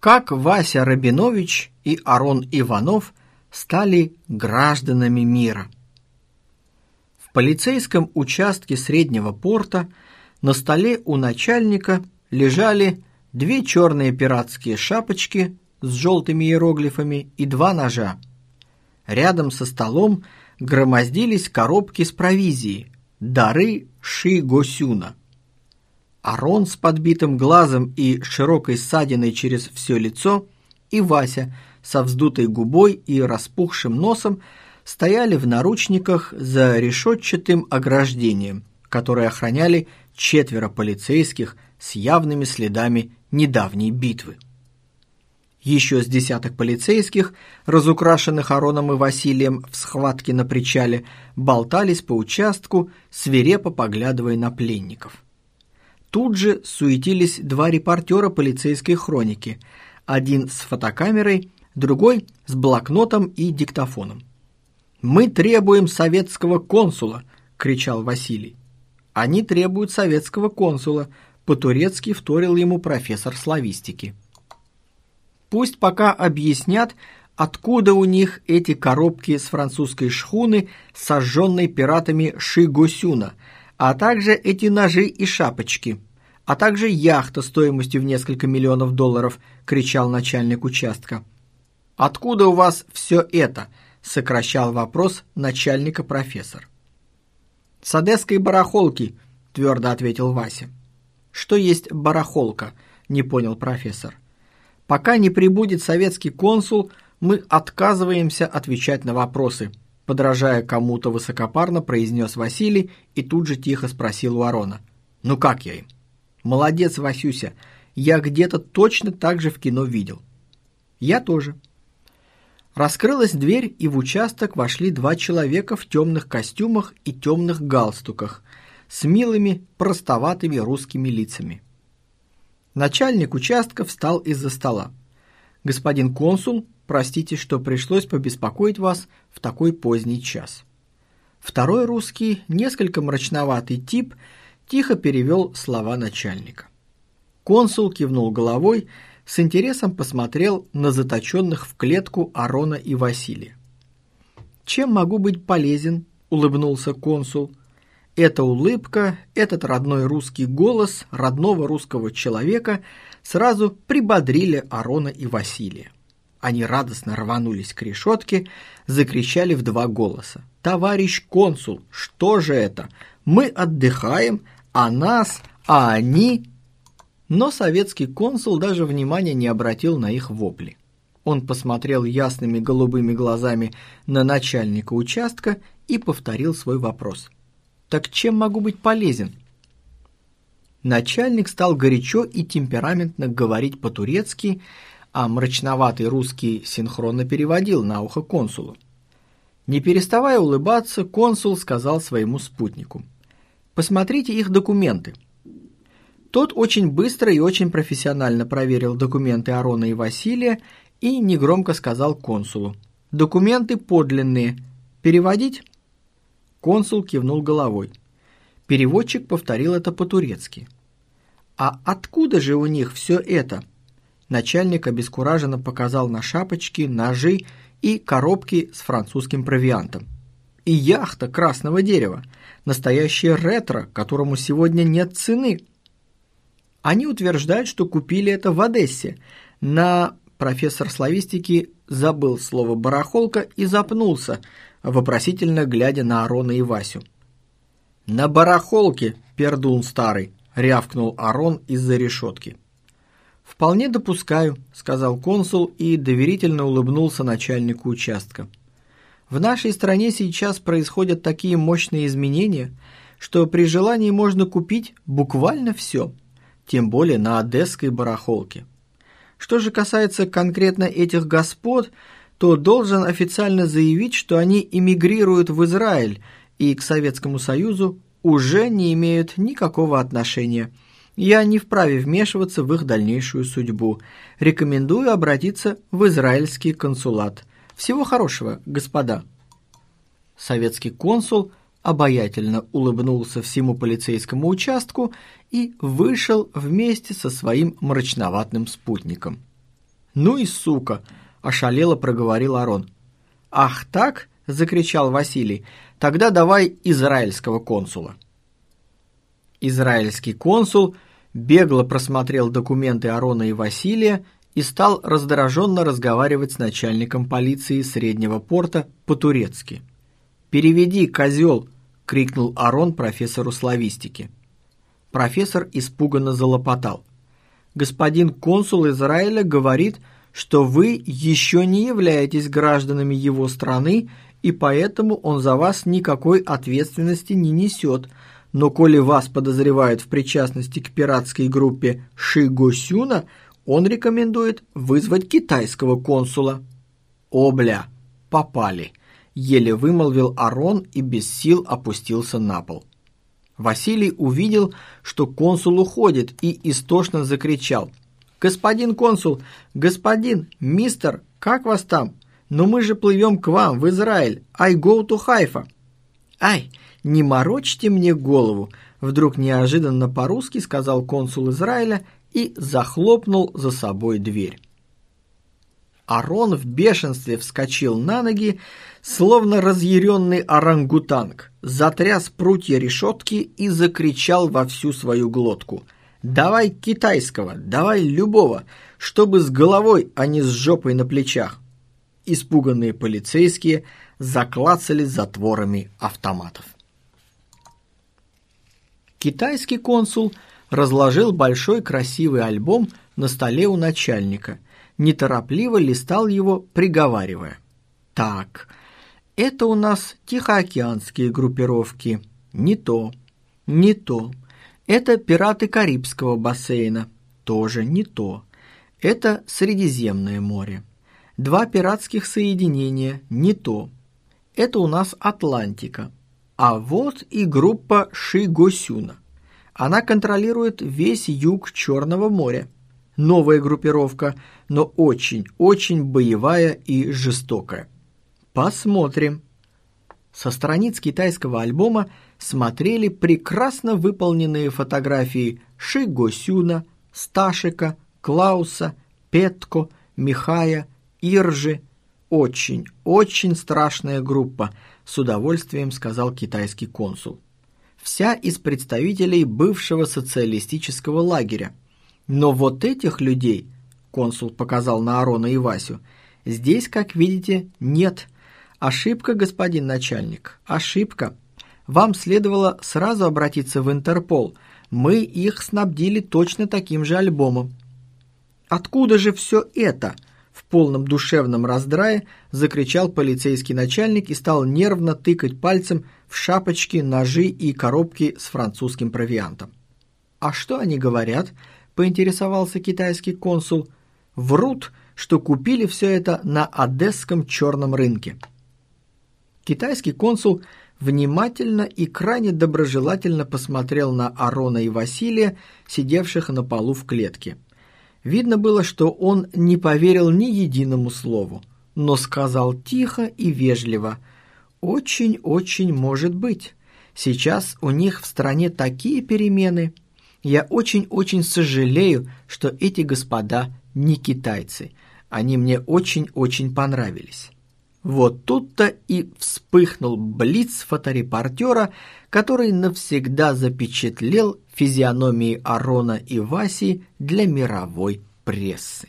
как Вася Рабинович и Арон Иванов стали гражданами мира. В полицейском участке Среднего порта на столе у начальника лежали две черные пиратские шапочки с желтыми иероглифами и два ножа. Рядом со столом громоздились коробки с провизией, дары Ши Госюна. Арон с подбитым глазом и широкой ссадиной через все лицо и Вася со вздутой губой и распухшим носом стояли в наручниках за решетчатым ограждением, которое охраняли четверо полицейских с явными следами недавней битвы. Еще с десяток полицейских, разукрашенных Ароном и Василием в схватке на причале, болтались по участку, свирепо поглядывая на пленников. Тут же суетились два репортера полицейской хроники, один с фотокамерой, другой с блокнотом и диктофоном. «Мы требуем советского консула!» – кричал Василий. «Они требуют советского консула», – по-турецки вторил ему профессор славистики. Пусть пока объяснят, откуда у них эти коробки с французской шхуны, сожженной пиратами Шигосюна, а также эти ножи и шапочки, а также яхта стоимостью в несколько миллионов долларов, кричал начальник участка. «Откуда у вас все это?» – сокращал вопрос начальника профессор. «С одесской барахолки», – твердо ответил Вася. «Что есть барахолка?» – не понял профессор. Пока не прибудет советский консул, мы отказываемся отвечать на вопросы, подражая кому-то высокопарно, произнес Василий и тут же тихо спросил у Арона. «Ну как я им?» «Молодец, Васюся, я где-то точно так же в кино видел». «Я тоже». Раскрылась дверь, и в участок вошли два человека в темных костюмах и темных галстуках с милыми, простоватыми русскими лицами. Начальник участка встал из-за стола. «Господин консул, простите, что пришлось побеспокоить вас в такой поздний час». Второй русский, несколько мрачноватый тип, тихо перевел слова начальника. Консул кивнул головой, с интересом посмотрел на заточенных в клетку Арона и Василия. «Чем могу быть полезен?» – улыбнулся консул. Эта улыбка, этот родной русский голос родного русского человека сразу прибодрили Арона и Василия. Они радостно рванулись к решетке, закричали в два голоса. «Товарищ консул, что же это? Мы отдыхаем, а нас, а они...» Но советский консул даже внимания не обратил на их вопли. Он посмотрел ясными голубыми глазами на начальника участка и повторил свой вопрос – так чем могу быть полезен? Начальник стал горячо и темпераментно говорить по-турецки, а мрачноватый русский синхронно переводил на ухо консулу. Не переставая улыбаться, консул сказал своему спутнику. «Посмотрите их документы». Тот очень быстро и очень профессионально проверил документы Арона и Василия и негромко сказал консулу. «Документы подлинные. Переводить?» Консул кивнул головой. Переводчик повторил это по-турецки. «А откуда же у них все это?» Начальник обескураженно показал на шапочки, ножи и коробки с французским провиантом. И яхта красного дерева, настоящее ретро, которому сегодня нет цены. Они утверждают, что купили это в Одессе. На профессор славистики забыл слово «барахолка» и запнулся – вопросительно глядя на Арона и Васю. «На барахолке, пердун старый!» — рявкнул Арон из-за решетки. «Вполне допускаю», — сказал консул и доверительно улыбнулся начальнику участка. «В нашей стране сейчас происходят такие мощные изменения, что при желании можно купить буквально все, тем более на одесской барахолке. Что же касается конкретно этих господ, то должен официально заявить, что они эмигрируют в Израиль и к Советскому Союзу уже не имеют никакого отношения. Я не вправе вмешиваться в их дальнейшую судьбу. Рекомендую обратиться в израильский консулат. Всего хорошего, господа. Советский консул обаятельно улыбнулся всему полицейскому участку и вышел вместе со своим мрачноватым спутником. «Ну и сука!» – ошалело проговорил Арон. «Ах так?» – закричал Василий. «Тогда давай израильского консула». Израильский консул бегло просмотрел документы Арона и Василия и стал раздраженно разговаривать с начальником полиции Среднего порта по-турецки. «Переведи, козел!» – крикнул Арон профессору славистики. Профессор испуганно залопотал. «Господин консул Израиля говорит, что вы еще не являетесь гражданами его страны, и поэтому он за вас никакой ответственности не несет. Но коли вас подозревают в причастности к пиратской группе Шигосюна, он рекомендует вызвать китайского консула. «Обля, попали!» – еле вымолвил Арон и без сил опустился на пол. Василий увидел, что консул уходит, и истошно закричал. «Господин консул! Господин! Мистер! Как вас там? Но мы же плывем к вам, в Израиль! I go to Хайфа!» «Ай, не морочьте мне голову!» Вдруг неожиданно по-русски сказал консул Израиля и захлопнул за собой дверь. Арон в бешенстве вскочил на ноги, словно разъяренный орангутанг, затряс прутья решетки и закричал во всю свою глотку. «Давай китайского, давай любого, чтобы с головой, а не с жопой на плечах!» Испуганные полицейские заклацали затворами автоматов. Китайский консул разложил большой красивый альбом на столе у начальника – неторопливо листал его, приговаривая. «Так, это у нас тихоокеанские группировки. Не то, не то. Это пираты Карибского бассейна. Тоже не то. Это Средиземное море. Два пиратских соединения. Не то. Это у нас Атлантика. А вот и группа Шигосюна. Она контролирует весь юг Черного моря новая группировка, но очень-очень боевая и жестокая. Посмотрим. Со страниц китайского альбома смотрели прекрасно выполненные фотографии Ши Госюна, Сташика, Клауса, Петко, Михая, Иржи. Очень, очень страшная группа, с удовольствием сказал китайский консул. Вся из представителей бывшего социалистического лагеря – но вот этих людей, консул показал на Арона и Васю, здесь, как видите, нет. Ошибка, господин начальник, ошибка. Вам следовало сразу обратиться в Интерпол. Мы их снабдили точно таким же альбомом. Откуда же все это? Полном душевном раздрае закричал полицейский начальник и стал нервно тыкать пальцем в шапочки, ножи и коробки с французским провиантом. А что они говорят? поинтересовался китайский консул. Врут, что купили все это на одесском черном рынке. Китайский консул внимательно и крайне доброжелательно посмотрел на Арона и Василия, сидевших на полу в клетке. Видно было, что он не поверил ни единому слову, но сказал тихо и вежливо «Очень-очень может быть. Сейчас у них в стране такие перемены». Я очень-очень сожалею, что эти господа не китайцы. Они мне очень-очень понравились. Вот тут-то и вспыхнул блиц фоторепортера, который навсегда запечатлел физиономии Арона и Васи для мировой прессы.